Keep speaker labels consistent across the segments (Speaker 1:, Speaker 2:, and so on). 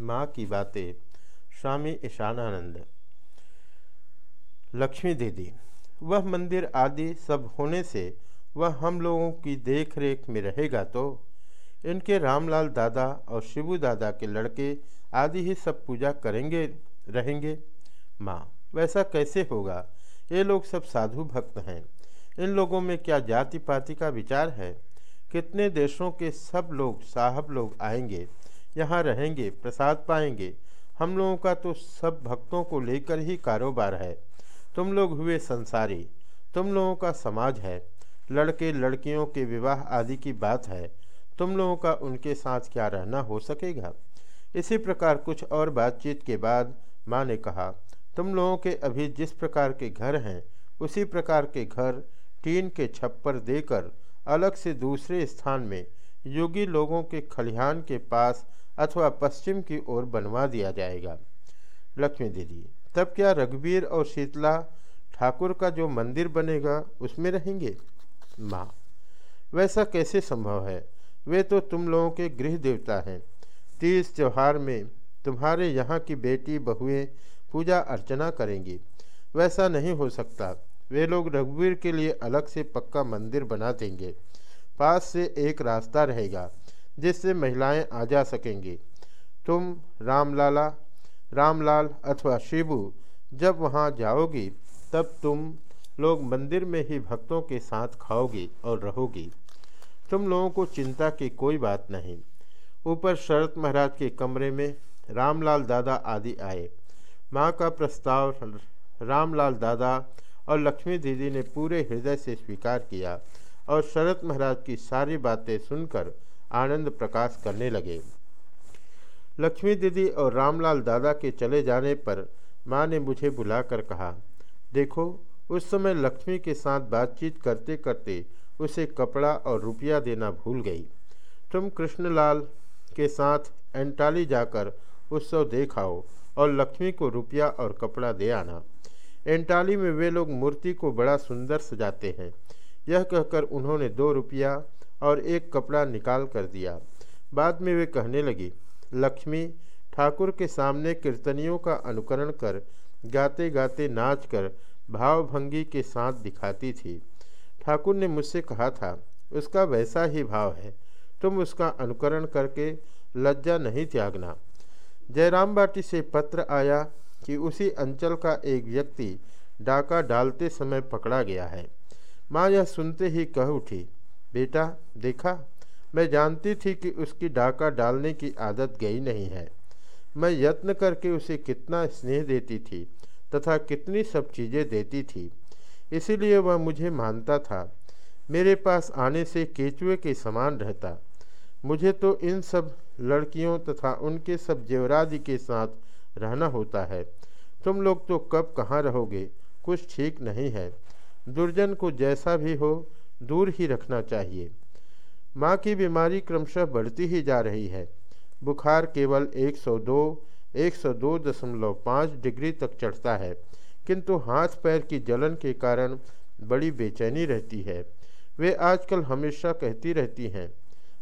Speaker 1: माँ की बातें स्वामी ईशानानंद। लक्ष्मी दीदी, वह मंदिर आदि सब होने से वह हम लोगों की देख रेख में रहेगा तो? इनके रामलाल दादा और शिबू दादा के लड़के आदि ही सब पूजा करेंगे, रहेंगे। माँ, वैसा कैसे होगा? ये लोग सब साधु भक्त हैं। इन लोगों में क्या जाति पाति का विचार है? कितने देशों के सब लोग, साहब लोग आएँगे? यहाँ रहेंगे, प्रसाद पाएँगे। हम लोगों का तो सब भक्तों को लेकर ही कारोबार है। तुम लोग हुए संसारी, तुम लोगों का समाज है। लड़के लड़कियों के विवाह आदि की बात है। तुम लोगों का उनके साथ क्या रहना हो सकेगा? इसी प्रकार कुछ और बातचीत के बाद माँ ने कहा, तुम लोगों के अभी जिस प्रकार के घर हैं, उसी प्रकार के घर टीन के छप्पर देकर अलग से दूसरे स्थान में योगी लोगों के खलिहान के पास अथवा पश्चिम की ओर बनवा दिया जाएगा। लक्ष्मी दीदी, तब क्या रघुवीर और शीतला ठाकुर का जो मंदिर बनेगा उसमें रहेंगे? माँ, वैसा कैसे संभव है? वे तो तुम लोगों के गृह देवता हैं। तीस त्यौहार में तुम्हारे यहाँ की बेटी, बहुएँ पूजा अर्चना करेंगी। वैसा नहीं हो सकता। वे लोग रघुवीर के लिए अलग से पक्का मंदिर बना देंगे। पास से एक रास्ता रहेगा। जिससे महिलाएँ आ जा सकेंगी। तुम रामलाला, रामलाल अथवा शिबू, जब वहाँ जाओगी, तब तुम लोग मंदिर में ही भक्तों के साथ खाओगी और रहोगी। तुम लोगों को चिंता की कोई बात नहीं। ऊपर शरत महाराज के कमरे में रामलाल दादा आदि आए। माँ का प्रस्ताव रामलाल दादा और लक्ष्मी दीदी ने पूरे हृदय से स्वीकार किया और शरत महाराज की सारी बातें सुनकर आनंद प्रकाश करने लगे। लक्ष्मी दीदी और रामलाल दादा के चले जाने पर माँ ने मुझे बुलाकर कहा, देखो, उस समय लक्ष्मी के साथ बातचीत करते करते उसे कपड़ा और रुपया देना भूल गई। तुम कृष्णलाल के साथ एंटाली जाकर उत्सव देखाओ और लक्ष्मी को रुपया और कपड़ा दे आना। एंटाली में वे लोग मूर्ति को बड़ा सुंदर सजाते हैं। यह कहकर उन्होंने दो रुपया और एक कपड़ा निकाल कर दिया। बाद में वे कहने लगी, लक्ष्मी, ठाकुर के सामने कीर्तनियों का अनुकरण कर गाते गाते नाच कर, भावभंगी के साथ दिखाती थी। ठाकुर ने मुझसे कहा था, उसका वैसा ही भाव है। तुम उसका अनुकरण करके लज्जा नहीं त्यागना जयराम बाटी से पत्र आया कि उसी अंचल का एक व्यक्ति डाका डालते समय पकड़ा गया है। माँ यह सुनते ही कह उठी बेटा, देखा, मैं जानती थी कि उसकी डाका डालने की आदत गई नहीं है। मैं यत्न करके उसे कितना स्नेह देती थी तथा कितनी सब चीज़ें देती थी। इसीलिए वह मुझे मानता था। मेरे पास आने से केचुए के समान रहता। मुझे तो इन सब लड़कियों तथा उनके सब जेवरादि के साथ रहना होता है। तुम लोग तो कब कहाँ रहोगे? कुछ ठीक नहीं है। दुर्जन को जैसा भी हो दूर ही रखना चाहिए। माँ की बीमारी क्रमशः बढ़ती ही जा रही है। बुखार केवल 102 102.5 डिग्री तक चढ़ता है, किंतु हाथ पैर की जलन के कारण बड़ी बेचैनी रहती है। वे आजकल हमेशा कहती रहती हैं,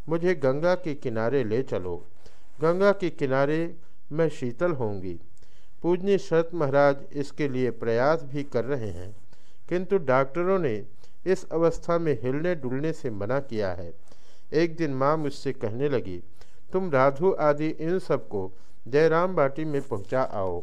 Speaker 1: मुझे गंगा के किनारे ले चलो। गंगा के किनारे मैं शीतल होंगी पूजनी शरत महाराज इसके लिए प्रयास भी कर रहे हैं। किंतु डॉक्टरों ने इस अवस्था में हिलने डुलने से मना किया है। एक दिन माँ मुझसे कहने लगी, तुम राधु आदि इन सबको जयराम बाटी में पहुँचा आओ।